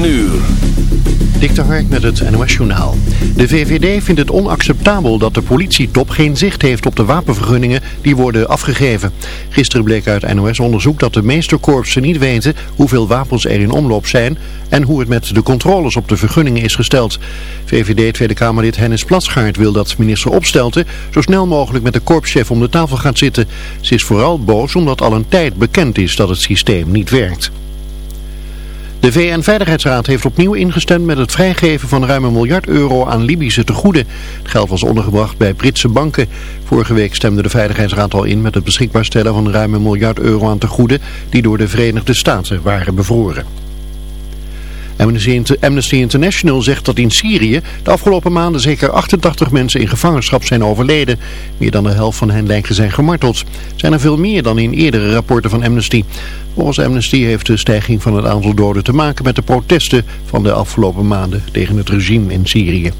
9 uur. Hark met het NOS Journaal. De VVD vindt het onacceptabel dat de politietop geen zicht heeft op de wapenvergunningen die worden afgegeven. Gisteren bleek uit NOS-onderzoek dat de meeste korpsen niet weten hoeveel wapens er in omloop zijn en hoe het met de controles op de vergunningen is gesteld. VVD Tweede Kamerlid Hennis Platsgaard wil dat minister Opstelten zo snel mogelijk met de korpschef om de tafel gaat zitten. Ze is vooral boos omdat al een tijd bekend is dat het systeem niet werkt. De VN-veiligheidsraad heeft opnieuw ingestemd met het vrijgeven van ruim een miljard euro aan Libische tegoeden. Het geld was ondergebracht bij Britse banken. Vorige week stemde de Veiligheidsraad al in met het beschikbaar stellen van ruim een miljard euro aan tegoeden die door de Verenigde Staten waren bevroren. Amnesty International zegt dat in Syrië de afgelopen maanden zeker 88 mensen in gevangenschap zijn overleden. Meer dan de helft van hen lijken zijn gemarteld. Zijn er veel meer dan in eerdere rapporten van Amnesty. Volgens Amnesty heeft de stijging van het aantal doden te maken met de protesten van de afgelopen maanden tegen het regime in Syrië.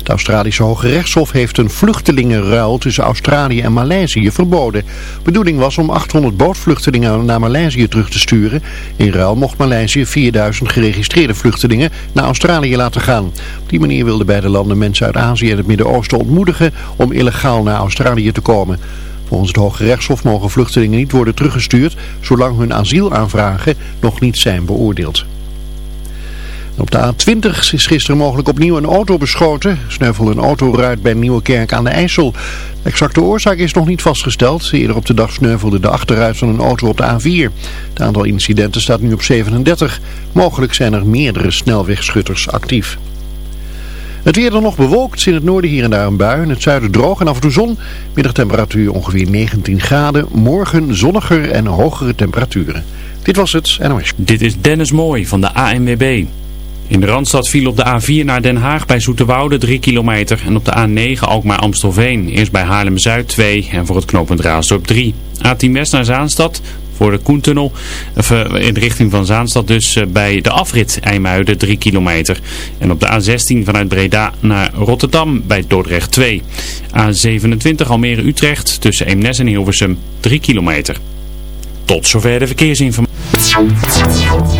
Het Australische Hoge Rechtshof heeft een vluchtelingenruil tussen Australië en Maleisië verboden. De bedoeling was om 800 bootvluchtelingen naar Maleisië terug te sturen. In ruil mocht Maleisië 4000 geregistreerde vluchtelingen naar Australië laten gaan. Op die manier wilden beide landen mensen uit Azië en het Midden-Oosten ontmoedigen om illegaal naar Australië te komen. Volgens het Hoge Rechtshof mogen vluchtelingen niet worden teruggestuurd zolang hun asielaanvragen nog niet zijn beoordeeld. Op de A20 is gisteren mogelijk opnieuw een auto beschoten. Sneuvelde een autoruit bij Nieuwekerk aan de IJssel. De exacte oorzaak is nog niet vastgesteld. Eerder op de dag sneuvelde de achteruit van een auto op de A4. Het aantal incidenten staat nu op 37. Mogelijk zijn er meerdere snelwegschutters actief. Het weer dan nog bewolkt, in het noorden hier en daar een bui, in het zuiden droog en af en toe zon. Middagtemperatuur ongeveer 19 graden, morgen zonniger en hogere temperaturen. Dit was het NOS. Dit is Dennis Mooi van de ANWB. In de Randstad viel op de A4 naar Den Haag bij Zoeterwoude 3 kilometer en op de A9 Alkmaar-Amstelveen. Eerst bij Haarlem-Zuid 2 en voor het knooppunt Raasdorp 3. A10 West naar Zaanstad voor de Koentunnel eh, in de richting van Zaanstad dus eh, bij de afrit IJmuiden 3 kilometer. En op de A16 vanuit Breda naar Rotterdam bij Dordrecht 2. A27 Almere-Utrecht tussen Eemnes en Hilversum 3 kilometer. Tot zover de verkeersinformatie.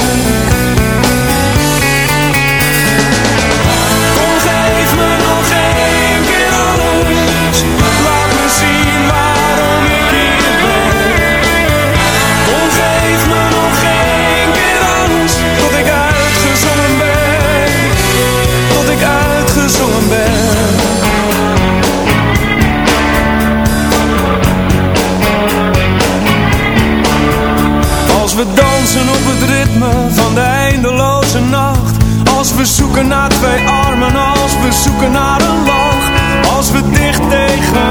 twee armen als we zoeken naar een loog. Als we dicht tegen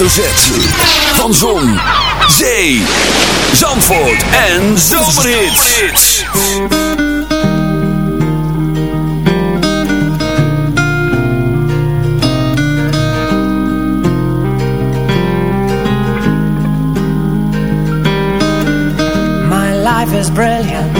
hoofdletter van Zon, Zee, Zandvoort en Zomerhits. My life is brilliant.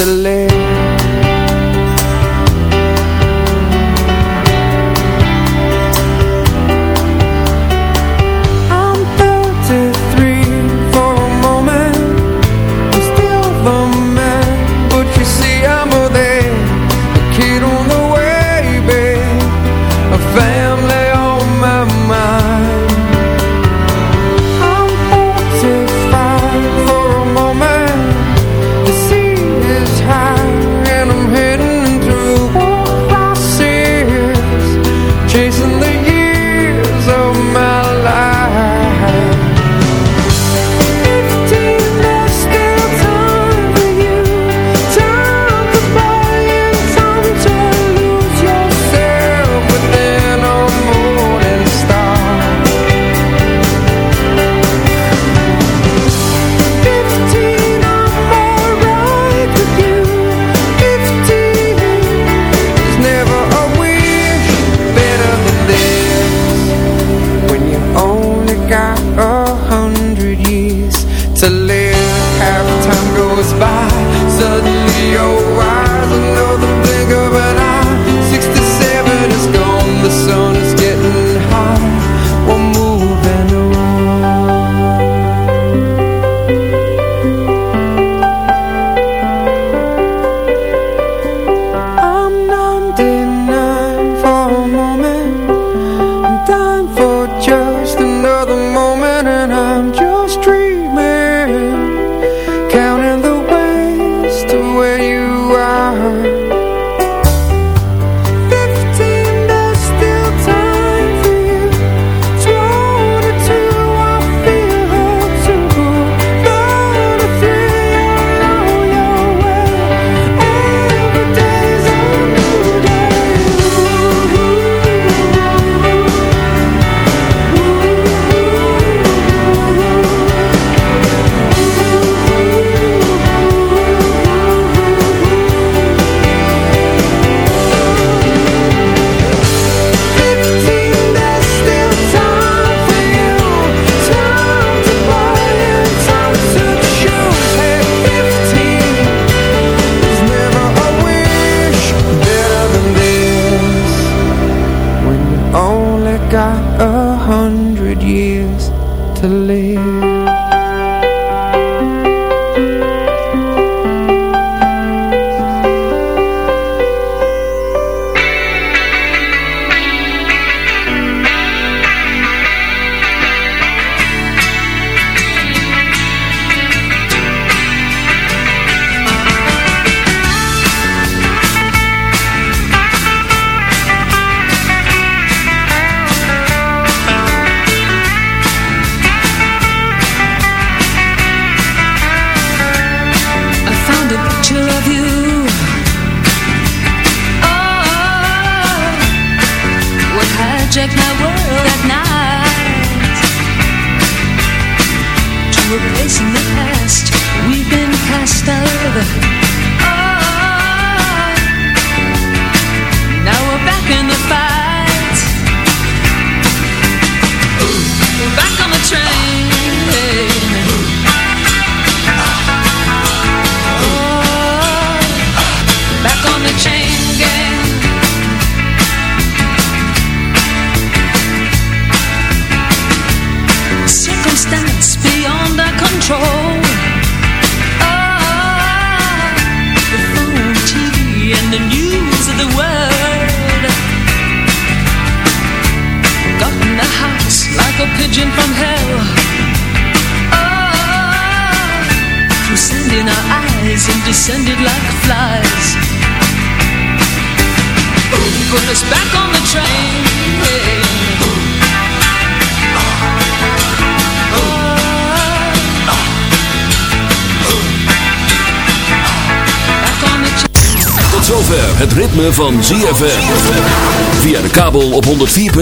silly